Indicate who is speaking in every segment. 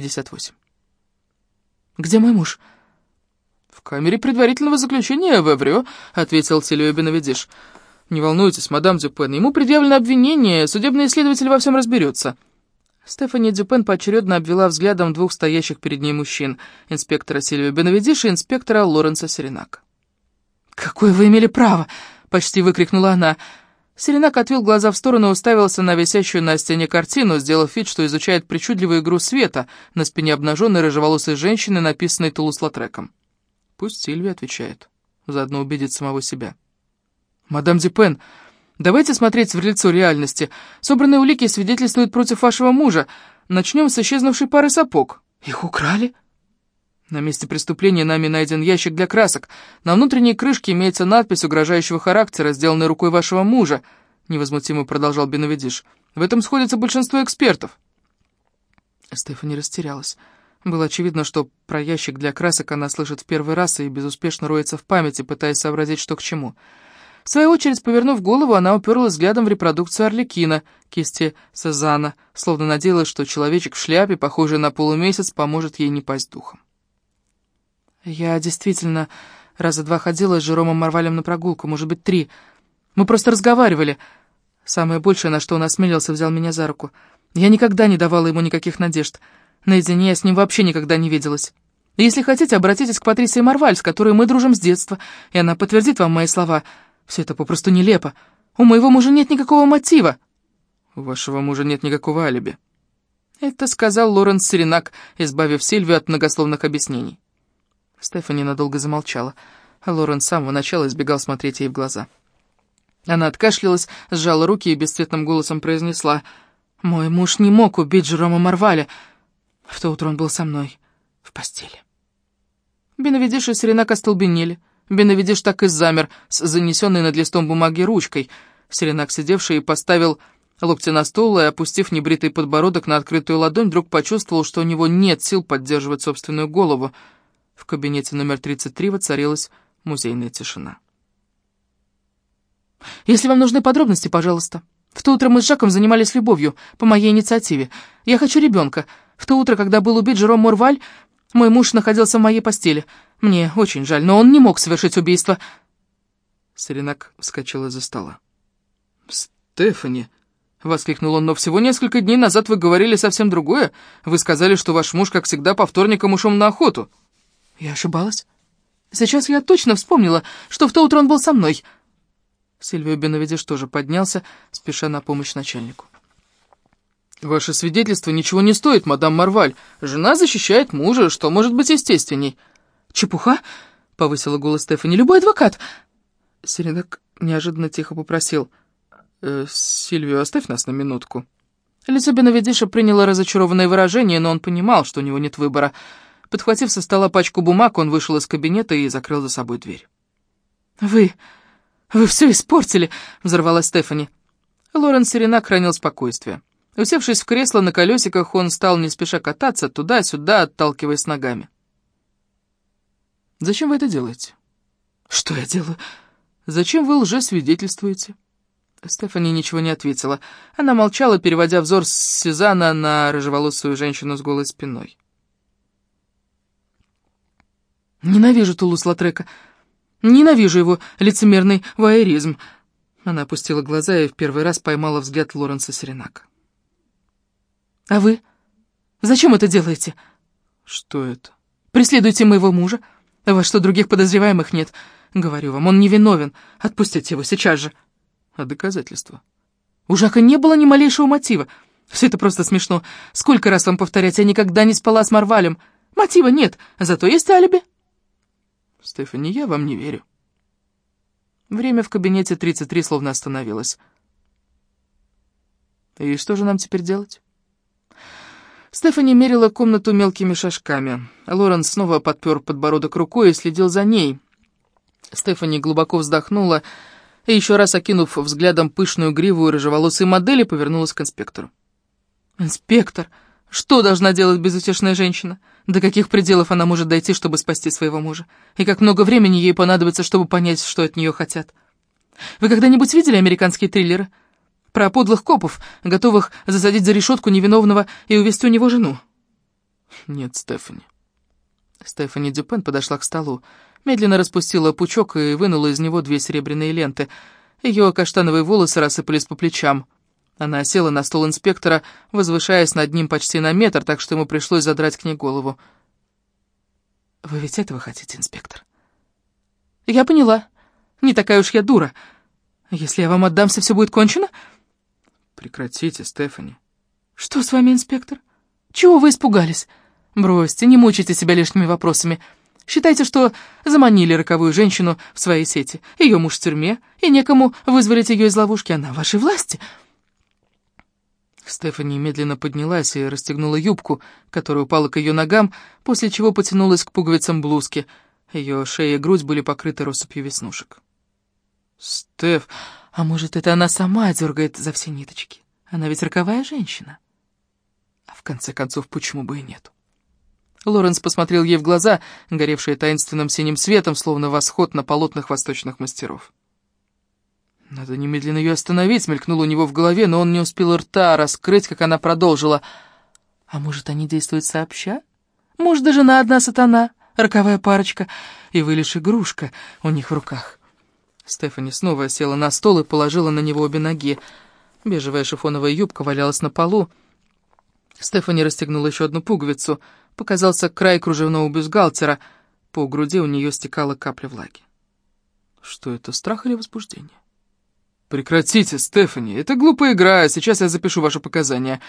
Speaker 1: 58. «Где мой муж?» «В камере предварительного заключения в Эврио», — ответил Сильвио Бенавидиш. «Не волнуйтесь, мадам Дюпен, ему предъявлено обвинение, судебный следователь во всем разберется». Стефани Дюпен поочередно обвела взглядом двух стоящих перед ней мужчин, инспектора Сильвио Бенавидиша и инспектора Лоренса Серенака. «Какое вы имели право!» — почти выкрикнула она. Серенак отвел глаза в сторону и уставился на висящую на стене картину, сделав вид, что изучает причудливую игру света на спине обнаженной рыжеволосой женщины, написанной Тулус-Латреком. Пусть Сильвия отвечает, заодно убедит самого себя. «Мадам Дипен, давайте смотреть в лицо реальности. Собранные улики свидетельствуют против вашего мужа. Начнем с исчезнувшей пары сапог. Их украли?» На месте преступления нами найден ящик для красок. На внутренней крышке имеется надпись угрожающего характера, сделанная рукой вашего мужа», — невозмутимо продолжал Беновидиш. «В этом сходится большинство экспертов». Стефани растерялась. Было очевидно, что про ящик для красок она слышит в первый раз и безуспешно роется в памяти, пытаясь сообразить, что к чему. В свою очередь, повернув голову, она уперлась взглядом в репродукцию Орликина, кисти Сезана, словно надеялась, что человечек в шляпе, похожий на полумесяц, поможет ей не пасть духом. Я действительно раза два ходила с Жеромом Марвалем на прогулку, может быть, три. Мы просто разговаривали. Самое большее, на что он осмелился, взял меня за руку. Я никогда не давала ему никаких надежд. Наедине я с ним вообще никогда не виделась. Если хотите, обратитесь к Патрисии Марваль, с которой мы дружим с детства, и она подтвердит вам мои слова. Все это попросту нелепо. У моего мужа нет никакого мотива. У вашего мужа нет никакого алиби. Это сказал Лоренс Серенак, избавив Сильвию от многословных объяснений. Стефани надолго замолчала, Лорен с самого начала избегал смотреть ей в глаза. Она откашлялась, сжала руки и бесцветным голосом произнесла «Мой муж не мог убить Жерома Марваля. В то утро он был со мной в постели». Беновидиш и Серенак остолбенели. Беновидиш так и замер с занесенной над листом бумаги ручкой. Серенак, сидевший, поставил локти на стол и, опустив небритый подбородок на открытую ладонь, вдруг почувствовал, что у него нет сил поддерживать собственную голову. В кабинете номер 33 воцарилась музейная тишина. «Если вам нужны подробности, пожалуйста. В то утро мы с Жаком занимались любовью, по моей инициативе. Я хочу ребенка. В то утро, когда был убит Жером Мурваль, мой муж находился в моей постели. Мне очень жаль, но он не мог совершить убийство». Серенак вскочил из-за стола. «Стефани!» — воскликнул он, — «но всего несколько дней назад вы говорили совсем другое. Вы сказали, что ваш муж, как всегда, по вторникам ушел на охоту». Я ошибалась. Сейчас я точно вспомнила, что в то утро он был со мной. Сильвио Беновидиш тоже поднялся, спеша на помощь начальнику. «Ваше свидетельство ничего не стоит, мадам Марваль. Жена защищает мужа, что может быть естественней». «Чепуха?» — повысила голос Стефани. «Любой адвокат!» Середак неожиданно тихо попросил. «Э, «Сильвио, оставь нас на минутку». Лицо Беновидиша приняло разочарованное выражение, но он понимал, что у него нет выбора — Подхватив со стола пачку бумаг, он вышел из кабинета и закрыл за собой дверь. «Вы... вы все испортили!» — взорвалась Стефани. Лорен Серенак хранил спокойствие. Усевшись в кресло на колесиках, он стал не спеша кататься туда-сюда, отталкиваясь ногами. «Зачем вы это делаете?» «Что я делаю?» «Зачем вы лжесвидетельствуете?» Стефани ничего не ответила. Она молчала, переводя взор с Сезана на рыжеволосую женщину с голой спиной. Ненавижу Тулус-Латрека. Ненавижу его лицемерный ваеризм. Она опустила глаза и в первый раз поймала взгляд Лоренса Серенака. «А вы? Зачем это делаете?» «Что это?» «Преследуйте моего мужа. У вас что, других подозреваемых нет? Говорю вам, он невиновен. Отпустите его сейчас же». «А доказательства?» «У Жака не было ни малейшего мотива. Все это просто смешно. Сколько раз вам повторять, я никогда не спала с Марвалем. Мотива нет, зато есть алиби». Стефани, я вам не верю. Время в кабинете 33 словно остановилось. И что же нам теперь делать? Стефани мерила комнату мелкими шажками. Лоренс снова подпер подбородок рукой и следил за ней. Стефани глубоко вздохнула и, еще раз окинув взглядом пышную гриву и рыжеволосые модели, повернулась к инспектору. «Инспектор, что должна делать безутешная женщина?» До каких пределов она может дойти, чтобы спасти своего мужа? И как много времени ей понадобится, чтобы понять, что от нее хотят? Вы когда-нибудь видели американские триллеры? Про подлых копов, готовых засадить за решетку невиновного и увести у него жену? «Нет, Стефани». Стефани Дюпен подошла к столу, медленно распустила пучок и вынула из него две серебряные ленты. Ее каштановые волосы рассыпались по плечам. Она села на стол инспектора, возвышаясь над ним почти на метр, так что ему пришлось задрать к ней голову. «Вы ведь этого хотите, инспектор?» «Я поняла. Не такая уж я дура. Если я вам отдамся, все будет кончено?»
Speaker 2: «Прекратите, Стефани».
Speaker 1: «Что с вами, инспектор? Чего вы испугались? Бросьте, не мучайте себя лишними вопросами. Считайте, что заманили роковую женщину в свои сети. Ее муж в тюрьме, и некому вызволить ее из ловушки. Она в вашей власти». Стефани медленно поднялась и расстегнула юбку, которая упала к ее ногам, после чего потянулась к пуговицам блузки. Ее шея и грудь были покрыты россыпью веснушек. «Стеф, а может, это она сама дергает за все ниточки? Она ведь роковая женщина». А в конце концов, почему бы и нет? Лоренс посмотрел ей в глаза, горевшие таинственным синим светом, словно восход на полотнах восточных мастеров. «Надо немедленно ее остановить», — мелькнуло у него в голове, но он не успел рта раскрыть, как она продолжила. «А может, они действуют сообща? Может, даже на одна сатана, роковая парочка, и вы лишь игрушка у них в руках». Стефани снова села на стол и положила на него обе ноги. Бежевая шифоновая юбка валялась на полу. Стефани расстегнула еще одну пуговицу. Показался край кружевного бюстгальтера. По груди у нее стекала капля влаги. Что это, страх или возбуждение? «Прекратите, Стефани, это глупая игра, сейчас я запишу ваши показания».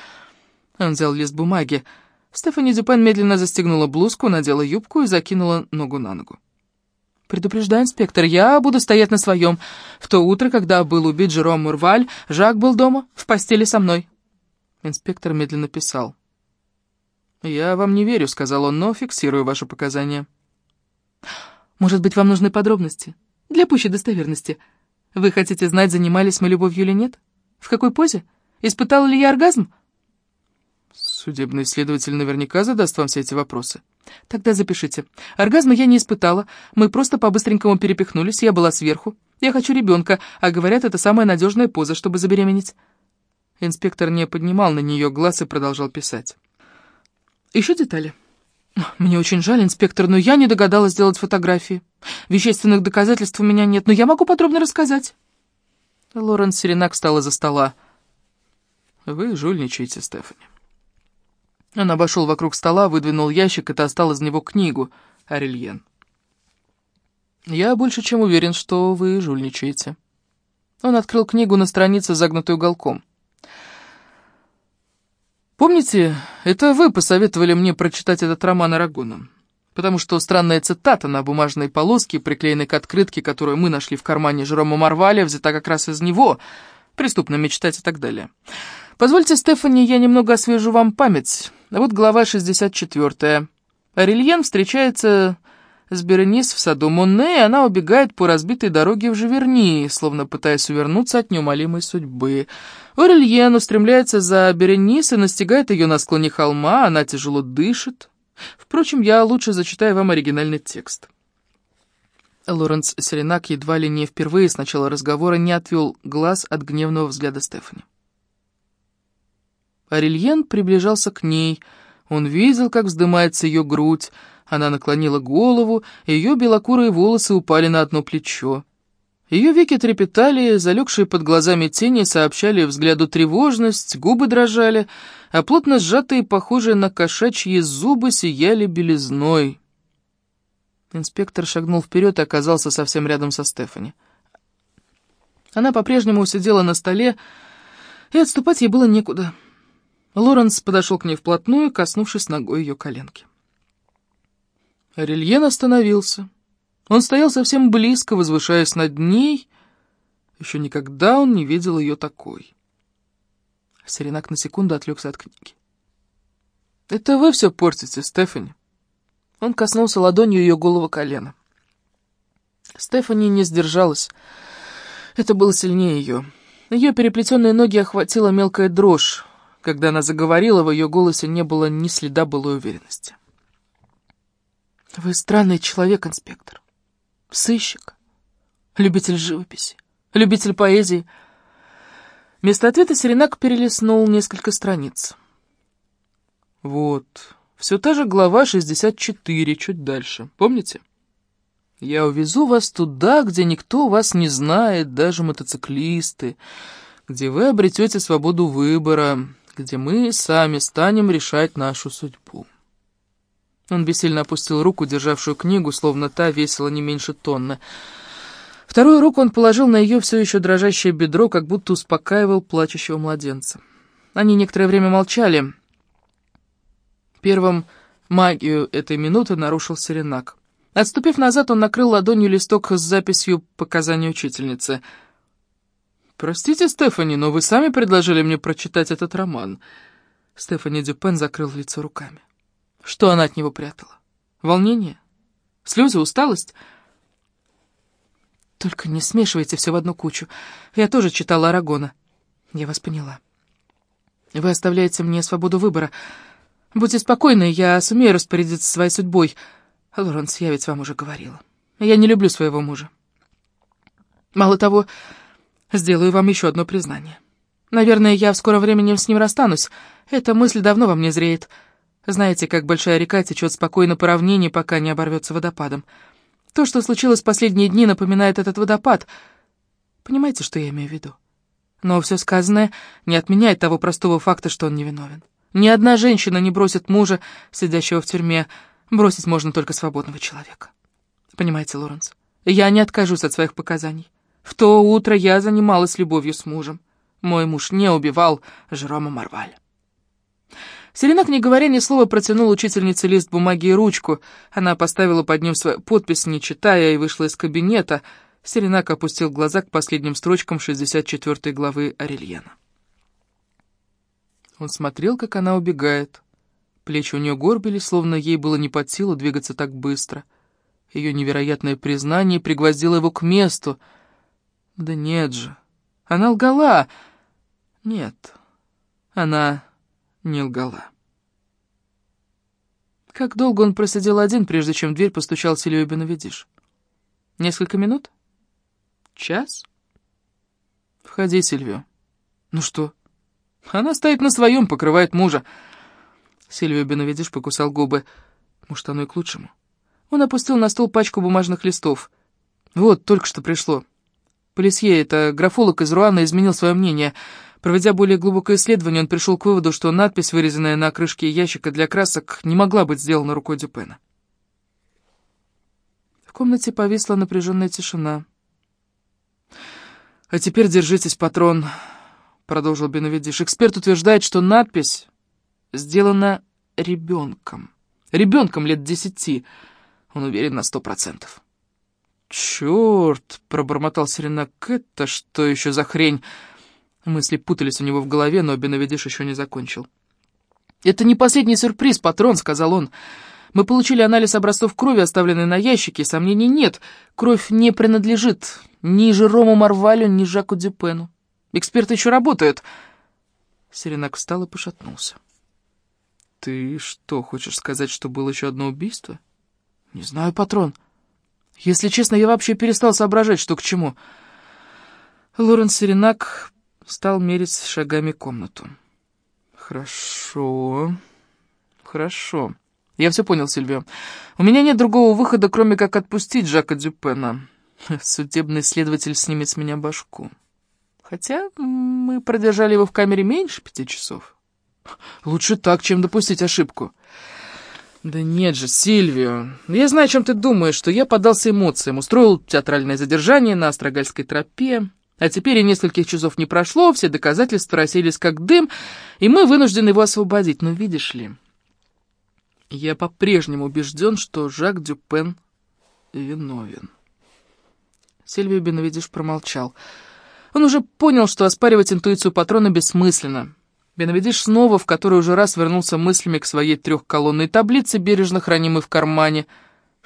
Speaker 1: Он взял лист бумаги. Стефани Дюпен медленно застегнула блузку, надела юбку и закинула ногу на ногу. «Предупреждаю, инспектор, я буду стоять на своем. В то утро, когда был убит Жером Мурваль, Жак был дома, в постели со мной». Инспектор медленно писал. «Я вам не верю», — сказал он, — «но фиксирую ваши показания». «Может быть, вам нужны подробности? Для пущей достоверности. Вы хотите знать, занимались мы любовью или нет? В какой позе? Испытал ли я оргазм?»
Speaker 2: Судебный следователь наверняка задаст вам все эти вопросы.
Speaker 1: Тогда запишите. Оргазма я не испытала. Мы просто по-быстренькому перепихнулись, я была сверху. Я хочу ребенка, а говорят, это самая надежная поза, чтобы забеременеть. Инспектор не поднимал на нее глаз и продолжал писать. Еще детали. Мне очень жаль, инспектор, но я не догадалась сделать фотографии. Вещественных доказательств у меня нет, но я могу подробно рассказать. Лоренс Серенак встала за стола.
Speaker 2: Вы жульничаете, Стефани.
Speaker 1: Он обошел вокруг стола, выдвинул ящик и достал из него книгу «Арельен». «Я больше чем уверен, что вы жульничаете». Он открыл книгу на странице, загнутой уголком. «Помните, это вы посоветовали мне прочитать этот роман Арагона? Потому что странная цитата на бумажной полоске, приклеенной к открытке, которую мы нашли в кармане Жерома Марваля, взята как раз из него, преступно мечтать и так далее». Позвольте, Стефани, я немного освежу вам память. Вот глава 64. Арельен встречается с Беренис в саду Монне, и она убегает по разбитой дороге в Живерни, словно пытаясь увернуться от неумолимой судьбы. Орельен устремляется за Беренис и настигает ее на склоне холма, она тяжело дышит. Впрочем, я лучше зачитаю вам оригинальный текст. Лоренс Серенак едва ли не впервые с начала разговора не отвел глаз от гневного взгляда Стефани. Арельен приближался к ней. Он видел, как вздымается ее грудь. Она наклонила голову, ее белокурые волосы упали на одно плечо. Ее веки трепетали, залегшие под глазами тени сообщали взгляду тревожность, губы дрожали, а плотно сжатые, похожие на кошачьи зубы, сияли белизной. Инспектор шагнул вперед и оказался совсем рядом со Стефани. Она по-прежнему сидела на столе, и отступать ей было некуда. Лоренс подошел к ней вплотную, коснувшись ногой ее коленки. Рельен остановился. Он стоял совсем близко, возвышаясь над ней. Еще никогда он не видел ее такой. Серенак на секунду отвлекся от книги. «Это вы все портите, Стефани?» Он коснулся ладонью ее голого колена. Стефани не сдержалась. Это было сильнее ее. Ее переплетенные ноги охватила мелкая дрожь. Когда она заговорила, в ее голосе не было ни следа былой уверенности. «Вы странный человек, инспектор. Сыщик. Любитель живописи. Любитель поэзии». Вместо ответа Серенак перелистнул несколько страниц.
Speaker 2: «Вот,
Speaker 1: Все та же глава 64, чуть дальше. Помните? Я увезу вас туда, где никто вас не знает, даже мотоциклисты, где вы обретете свободу выбора, где мы сами станем решать нашу судьбу. Он бессильно опустил руку, державшую книгу, словно та весила не меньше тонны. Вторую руку он положил на ее все еще дрожащее бедро, как будто успокаивал плачущего младенца. Они некоторое время молчали. Первым магию этой минуты нарушил Серенак. Отступив назад, он накрыл ладонью листок с записью показаний учительницы. «Простите, Стефани, но вы сами предложили мне прочитать этот роман». Стефани Дюпен закрыл лицо руками. Что она от него прятала? Волнение? Слезы? Усталость? Только не смешивайте все в одну кучу. Я тоже читала Арагона. Я вас поняла. Вы оставляете мне свободу выбора. Будьте спокойны, я сумею распорядиться своей судьбой. Лоренс, я ведь вам уже говорила. Я не люблю своего мужа. Мало того, сделаю вам еще одно признание. Наверное, я в скором времени с ним расстанусь. Эта мысль давно во мне зреет. Знаете, как большая река течет спокойно по равнине, пока не оборвется водопадом. То, что случилось последние дни, напоминает этот водопад. Понимаете, что я имею в виду? Но все сказанное не отменяет того простого факта, что он невиновен. Ни одна женщина не бросит мужа, сидящего в тюрьме. Бросить можно только свободного человека. Понимаете, Лоренс, я не откажусь от своих показаний. В то утро я занималась любовью с мужем. Мой муж не убивал Жерома Марваля. Селенок, не говоря ни слова, протянул учительнице лист бумаги и ручку. Она поставила под ним свою подпись, не читая, и вышла из кабинета. Селенак опустил глаза к последним строчкам 64 главы Арельена. Он смотрел, как она убегает. Плечи у нее горбились, словно ей было не под силу двигаться так быстро. Ее невероятное признание пригвоздило его к месту. Да нет же, она лгала. Нет, она не лгала. Как долго он просидел один, прежде чем дверь постучал Сильвия Беновидиш? Несколько минут? Час? Входи, Сильвио. Ну что? Она стоит на своем, покрывает мужа. Сильвио Беновидиш покусал губы. Может, оно и к лучшему. Он опустил на стол пачку бумажных листов. Вот, только что пришло. Полисье, это графолог из Руана, изменил свое мнение — Проведя более глубокое исследование, он пришел к выводу, что надпись, вырезанная на крышке ящика для красок, не могла быть сделана рукой Дюпена. В комнате повисла напряженная тишина. «А теперь держитесь, патрон», — продолжил Беновидиш. «Эксперт утверждает, что надпись сделана ребенком. Ребенком лет десяти. Он уверен на сто процентов». «Черт!» — пробормотал Серенак. «Это что еще за хрень?» Мысли путались у него в голове, но Беновидиш еще не закончил. «Это не последний сюрприз, патрон», — сказал он. «Мы получили анализ образцов крови, оставленный на ящике, сомнений нет. Кровь не принадлежит ни Жерому Марвалю, ни Жаку Дюпену. Эксперты еще работают». Серенак встал и пошатнулся. «Ты что, хочешь сказать, что было еще одно убийство?» «Не знаю, патрон. Если честно, я вообще перестал соображать, что к чему». Лоренс Серенак стал мерить шагами комнату. «Хорошо, хорошо. Я все понял, Сильвио. У меня нет другого выхода, кроме как отпустить Жака Дюпена. Судебный следователь снимет с меня башку. Хотя мы продержали его в камере меньше пяти часов. Лучше так, чем допустить ошибку». «Да нет же, Сильвио, я знаю, о чем ты думаешь, что я поддался эмоциям, устроил театральное задержание на Острогальской тропе, а теперь и нескольких часов не прошло, все доказательства расселись как дым, и мы вынуждены его освободить. Но видишь ли, я по-прежнему убежден, что Жак Дюпен виновен. Сильвия Беновидиш промолчал. Он уже понял, что оспаривать интуицию патрона бессмысленно. Беновидиш снова в который уже раз вернулся мыслями к своей трехколонной таблице, бережно хранимой в кармане —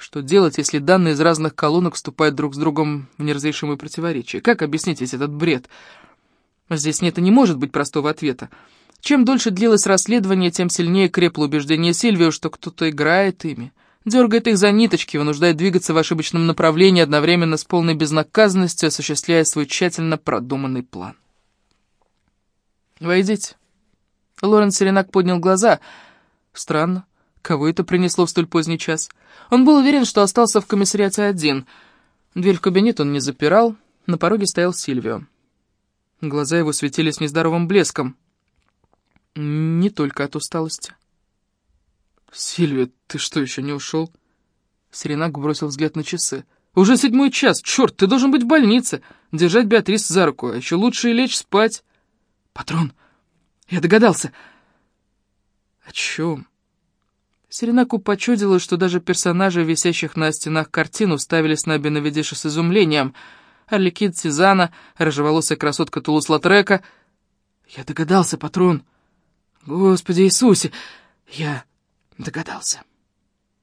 Speaker 1: что делать, если данные из разных колонок вступают друг с другом в неразрешимые противоречия? Как объяснить весь этот бред? Здесь нет и не может быть простого ответа. Чем дольше длилось расследование, тем сильнее крепло убеждение Сильвио, что кто-то играет ими, дергает их за ниточки, вынуждает двигаться в ошибочном направлении, одновременно с полной безнаказанностью, осуществляя свой тщательно продуманный план. «Войдите». Лоренс Серенак поднял глаза. Странно. Кого это принесло в столь поздний час? Он был уверен, что остался в комиссариате один. Дверь в кабинет он не запирал, на пороге стоял Сильвио. Глаза его светились нездоровым блеском. Не только от усталости. «Сильвия, ты что, еще не ушел?» Серенак бросил взгляд на часы. «Уже седьмой час! Черт, ты должен быть в больнице! Держать Беатрис за руку, а еще лучше и лечь спать!» «Патрон, я догадался!» «О чем?» Серенаку почудилось, что даже персонажи, висящих на стенах картин, уставились на Бенавидиша с изумлением. Орликит Сезана, рыжеволосая красотка Тулус-Латрека. «Я догадался, патрон! Господи Иисусе! Я догадался!»